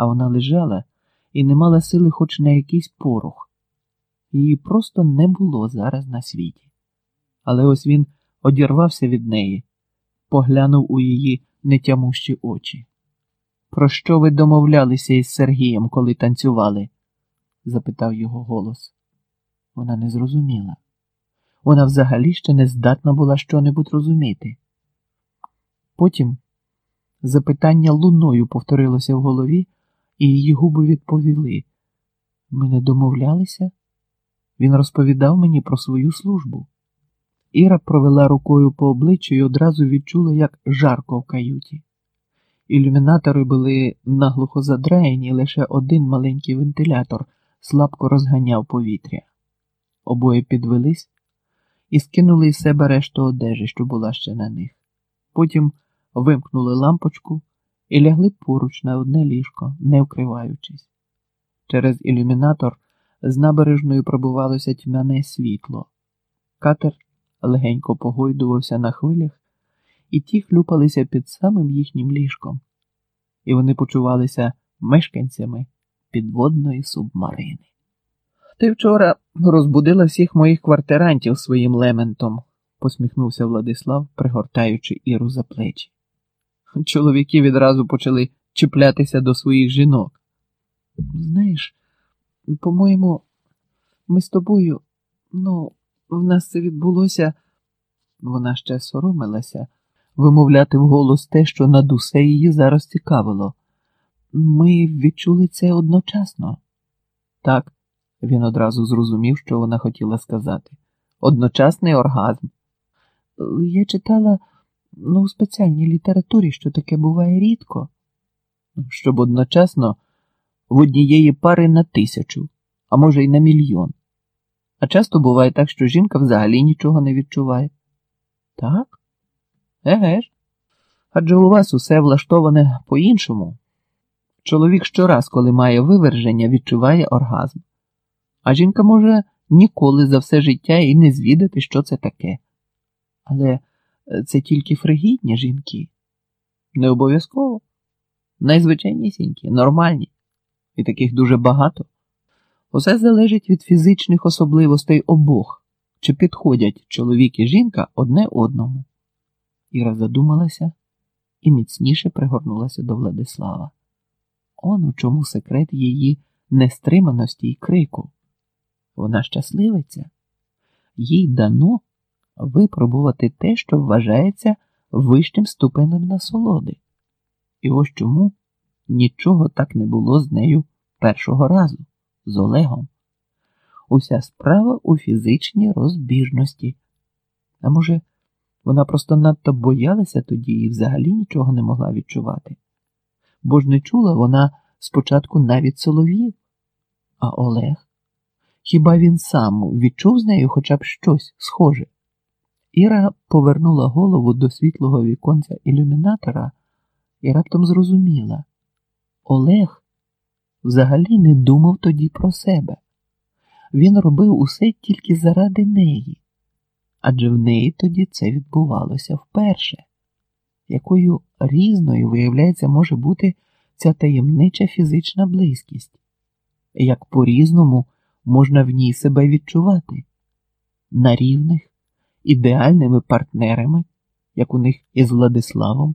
а вона лежала і не мала сили хоч на якийсь порух. Її просто не було зараз на світі. Але ось він одірвався від неї, поглянув у її нетямущі очі. Про що ви домовлялися із Сергієм, коли танцювали? запитав його голос. Вона не зрозуміла. Вона взагалі ще не здатна була щонебудь розуміти. Потім запитання луною повторилося в голові, і її губи відповіли. Ми не домовлялися? Він розповідав мені про свою службу. Іра провела рукою по обличчю і одразу відчула, як жарко в каюті. Ілюмінатори були наглухо задраєні, лише один маленький вентилятор слабко розганяв повітря. Обоє підвелись і скинули із себе решту одежі, що була ще на них. Потім вимкнули лампочку і лягли поруч на одне ліжко, не вкриваючись. Через ілюмінатор з набережною пробувалося тьмяне світло. Катер легенько погойдувався на хвилях, і ті хлюпалися під самим їхнім ліжком, і вони почувалися мешканцями підводної субмарини. Ти вчора розбудила всіх моїх квартирантів своїм лементом, посміхнувся Владислав, пригортаючи Іру за плечі. Чоловіки відразу почали чіплятися до своїх жінок. Знаєш, по-моєму, ми з тобою, ну, в нас це відбулося, вона ще соромилася вимовляти вголос те, що над усе її зараз цікавило. Ми відчули це одночасно. Так, він одразу зрозумів, що вона хотіла сказати. Одночасний оргазм. Я читала ну, у спеціальній літературі, що таке буває рідко, щоб одночасно в однієї пари на тисячу, а може й на мільйон. А часто буває так, що жінка взагалі нічого не відчуває. Так? Еге ж. Адже у вас усе влаштоване по-іншому. Чоловік щораз, коли має виверження, відчуває оргазм, а жінка може ніколи за все життя і не звідати, що це таке. Але це тільки фригідні жінки. Не обов'язково. Найзвичайнісінькі, нормальні, і таких дуже багато. Усе залежить від фізичних особливостей обох, чи підходять чоловік і жінка одне одному. Іра задумалася і міцніше пригорнулася до Владислава. Он у чому секрет її нестриманості й крику. Вона щасливиця, їй дано випробувати те, що вважається вищим ступенем насолоди. І ось чому нічого так не було з нею першого разу, з Олегом. Уся справа у фізичній розбіжності. А може, вона просто надто боялася тоді і взагалі нічого не могла відчувати. Бо ж не чула вона спочатку навіть соловів. А Олег? Хіба він сам відчув з нею хоча б щось схоже? Іра повернула голову до світлого віконця ілюмінатора і раптом зрозуміла. Олег взагалі не думав тоді про себе. Він робив усе тільки заради неї. Адже в неї тоді це відбувалося вперше, якою різною, виявляється, може бути ця таємнича фізична близькість, як по-різному можна в ній себе відчувати, на рівних, ідеальними партнерами, як у них із Владиславом,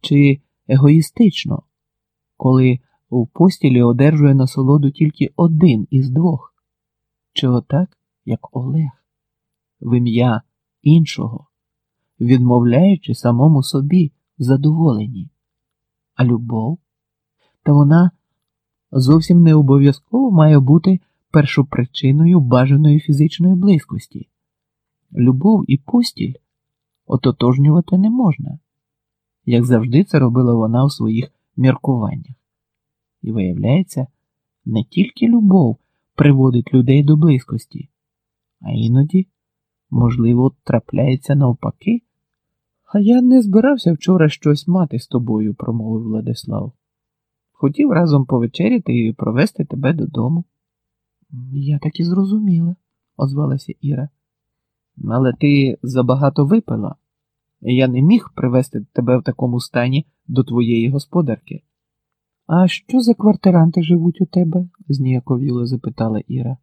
чи егоїстично, коли в постілі одержує насолоду тільки один із двох, чи отак, як Олег в ім'я іншого, відмовляючи самому собі в задоволенні. А любов, та вона зовсім не обов'язково має бути першопричиною бажаної фізичної близькості. Любов і постіль ототожнювати не можна, як завжди це робила вона у своїх міркуваннях. І виявляється, не тільки любов приводить людей до близькості, а іноді можливо, трапляється навпаки. А я не збирався вчора щось мати з тобою, промовив Владислав. Хотів разом повечеряти і провести тебе додому. Я так і зрозуміла, озвалася Іра. Але ти забагато випила, я не міг привести тебе в такому стані до твоєї господарки. А що за квартиранти живуть у тебе? зніяковіло запитала Іра.